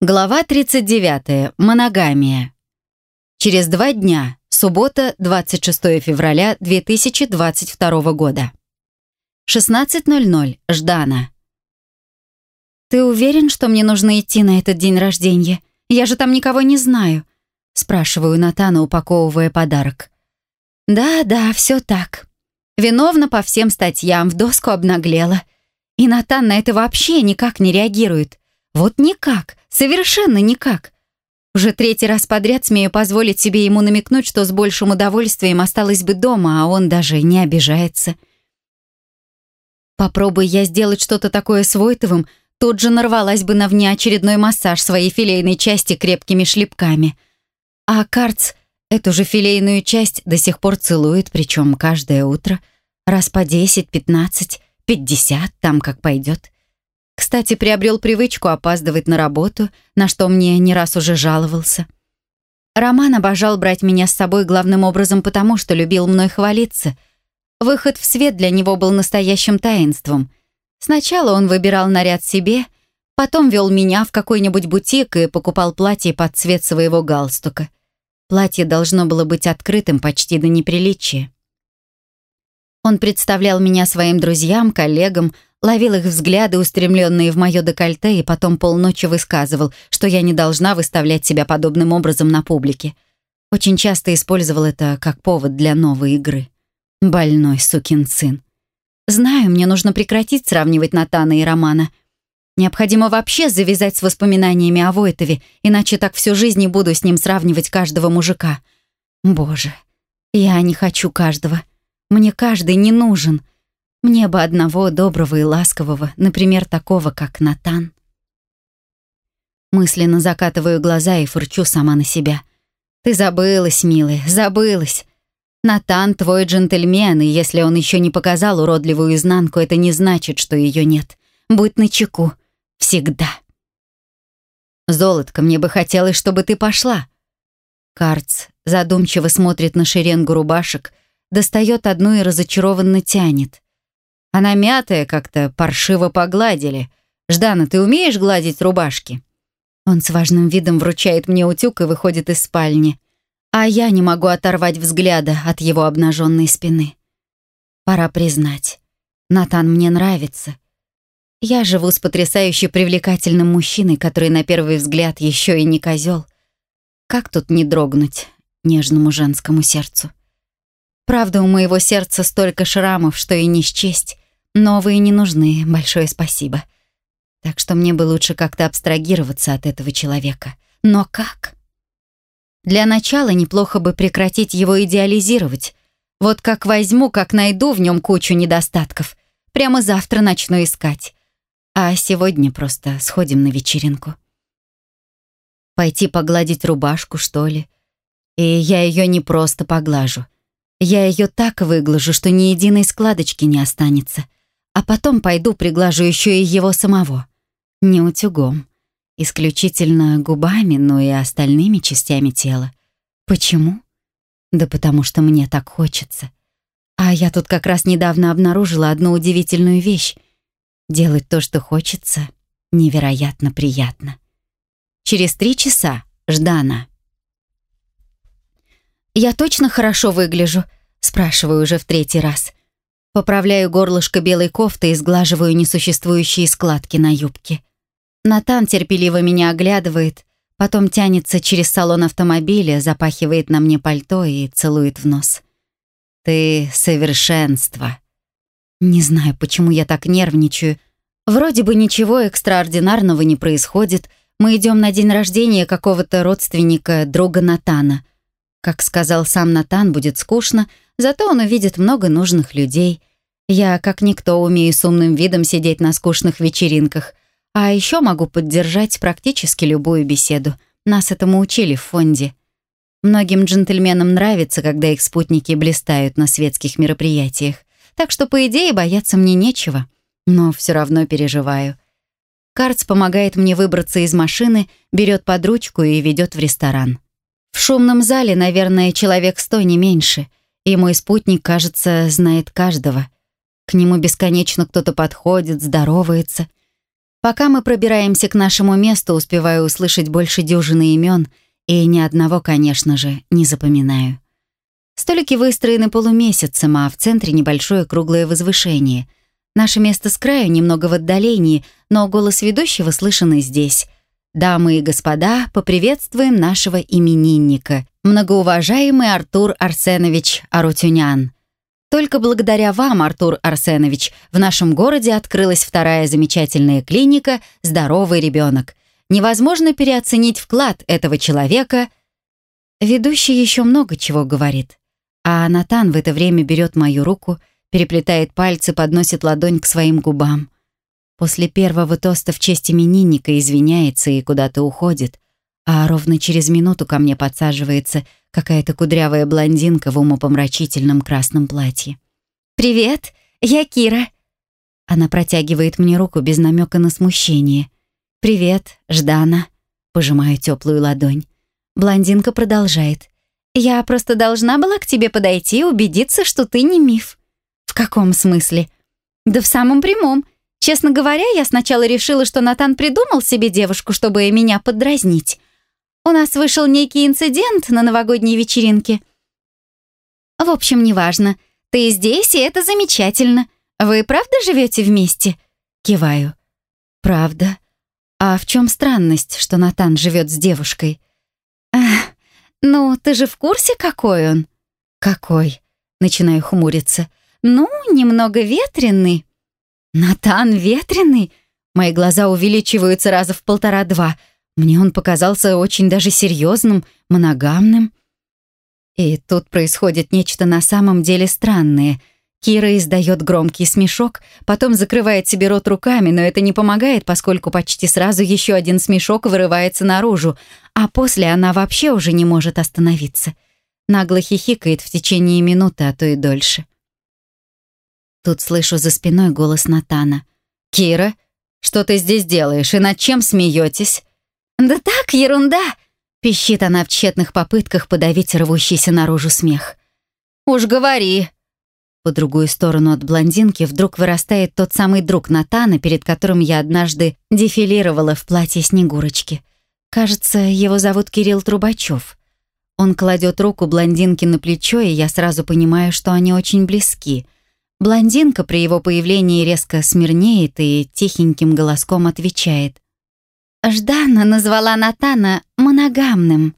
Глава 39. Моногамия. Через два дня. Суббота, 26 февраля 2022 года. 16.00. Ждана. «Ты уверен, что мне нужно идти на этот день рождения? Я же там никого не знаю», — спрашиваю Натана, упаковывая подарок. «Да, да, все так. Виновна по всем статьям, в доску обнаглела. И Натан на это вообще никак не реагирует. Вот никак, совершенно никак. Уже третий раз подряд смею позволить себе ему намекнуть, что с большим удовольствием осталась бы дома, а он даже не обижается. Попробуй я сделать что-то такое с Войтовым, тут же нарвалась бы на внеочередной массаж своей филейной части крепкими шлепками. А Карц эту же филейную часть до сих пор целует, причем каждое утро, раз по 10, 15, 50, там как пойдет. Кстати, приобрел привычку опаздывать на работу, на что мне не раз уже жаловался. Роман обожал брать меня с собой главным образом потому, что любил мной хвалиться. Выход в свет для него был настоящим таинством. Сначала он выбирал наряд себе, потом вел меня в какой-нибудь бутик и покупал платье под цвет своего галстука. Платье должно было быть открытым почти до неприличия. Он представлял меня своим друзьям, коллегам, ловил их взгляды, устремленные в мое декольте, и потом полночи высказывал, что я не должна выставлять себя подобным образом на публике. Очень часто использовал это как повод для новой игры. Больной сукин сын. Знаю, мне нужно прекратить сравнивать Натана и Романа. Необходимо вообще завязать с воспоминаниями о Войтове, иначе так всю жизнь не буду с ним сравнивать каждого мужика. Боже, я не хочу каждого. Мне каждый не нужен — мне бы одного доброго и ласкового, например, такого, как Натан. Мысленно закатываю глаза и фырчу сама на себя. Ты забылась, милая, забылась. Натан твой джентльмен, и если он еще не показал уродливую изнанку, это не значит, что ее нет. Будь начеку. Всегда. Золотко, мне бы хотелось, чтобы ты пошла. Карц задумчиво смотрит на шеренгу рубашек, достает одну и разочарованно тянет. Она мятая как-то, паршиво погладили. Ждана, ты умеешь гладить рубашки?» Он с важным видом вручает мне утюг и выходит из спальни. А я не могу оторвать взгляда от его обнаженной спины. Пора признать, Натан мне нравится. Я живу с потрясающе привлекательным мужчиной, который на первый взгляд еще и не козел. Как тут не дрогнуть нежному женскому сердцу? Правда, у моего сердца столько шрамов, что и не счесть. Новые не нужны, большое спасибо. Так что мне бы лучше как-то абстрагироваться от этого человека. Но как? Для начала неплохо бы прекратить его идеализировать. Вот как возьму, как найду в нем кучу недостатков. Прямо завтра начну искать. А сегодня просто сходим на вечеринку. Пойти погладить рубашку, что ли? И я ее не просто поглажу — я ее так выглажу, что ни единой складочки не останется. А потом пойду приглажу еще и его самого. Не утюгом. Исключительно губами, но и остальными частями тела. Почему? Да потому что мне так хочется. А я тут как раз недавно обнаружила одну удивительную вещь. Делать то, что хочется, невероятно приятно. Через три часа Ждана. «Я точно хорошо выгляжу?» — спрашиваю уже в третий раз. Поправляю горлышко белой кофты и сглаживаю несуществующие складки на юбке. Натан терпеливо меня оглядывает, потом тянется через салон автомобиля, запахивает на мне пальто и целует в нос. «Ты совершенство». Не знаю, почему я так нервничаю. Вроде бы ничего экстраординарного не происходит. Мы идем на день рождения какого-то родственника, друга Натана. Как сказал сам Натан, будет скучно, зато он увидит много нужных людей. Я, как никто, умею с умным видом сидеть на скучных вечеринках. А еще могу поддержать практически любую беседу. Нас этому учили в фонде. Многим джентльменам нравится, когда их спутники блистают на светских мероприятиях. Так что, по идее, бояться мне нечего. Но все равно переживаю. Карц помогает мне выбраться из машины, берет под ручку и ведет в ресторан. В шумном зале, наверное, человек сто, не меньше, и мой спутник, кажется, знает каждого. К нему бесконечно кто-то подходит, здоровается. Пока мы пробираемся к нашему месту, успеваю услышать больше дюжины имен, и ни одного, конечно же, не запоминаю. Столики выстроены полумесяцем, а в центре небольшое круглое возвышение. Наше место с краю немного в отдалении, но голос ведущего слышен и здесь. Дамы и господа, поприветствуем нашего именинника, многоуважаемый Артур Арсенович Арутюнян. Только благодаря вам, Артур Арсенович, в нашем городе открылась вторая замечательная клиника «Здоровый ребенок». Невозможно переоценить вклад этого человека. Ведущий еще много чего говорит. А Натан в это время берет мою руку, переплетает пальцы, подносит ладонь к своим губам. После первого тоста в честь именинника извиняется и куда-то уходит, а ровно через минуту ко мне подсаживается какая-то кудрявая блондинка в умопомрачительном красном платье. «Привет, я Кира». Она протягивает мне руку без намека на смущение. «Привет, Ждана». Пожимаю теплую ладонь. Блондинка продолжает. «Я просто должна была к тебе подойти и убедиться, что ты не миф». «В каком смысле?» «Да в самом прямом. Честно говоря, я сначала решила, что Натан придумал себе девушку, чтобы меня поддразнить. У нас вышел некий инцидент на новогодней вечеринке. В общем, неважно. Ты здесь, и это замечательно. Вы правда живете вместе? Киваю. Правда. А в чем странность, что Натан живет с девушкой? Ах, ну, ты же в курсе, какой он? Какой? Начинаю хмуриться. Ну, немного ветреный. Натан ветреный? Мои глаза увеличиваются раза в полтора-два. Мне он показался очень даже серьезным, моногамным. И тут происходит нечто на самом деле странное. Кира издает громкий смешок, потом закрывает себе рот руками, но это не помогает, поскольку почти сразу еще один смешок вырывается наружу, а после она вообще уже не может остановиться. Нагло хихикает в течение минуты, а то и дольше. Тут слышу за спиной голос Натана. «Кира, что ты здесь делаешь и над чем смеетесь?» «Да так, ерунда!» — пищит она в тщетных попытках подавить рвущийся наружу смех. «Уж говори!» По другую сторону от блондинки вдруг вырастает тот самый друг Натана, перед которым я однажды дефилировала в платье Снегурочки. Кажется, его зовут Кирилл Трубачев. Он кладет руку блондинке на плечо, и я сразу понимаю, что они очень близки. Блондинка при его появлении резко смирнеет и тихеньким голоском отвечает — Ждана назвала Натана моногамным.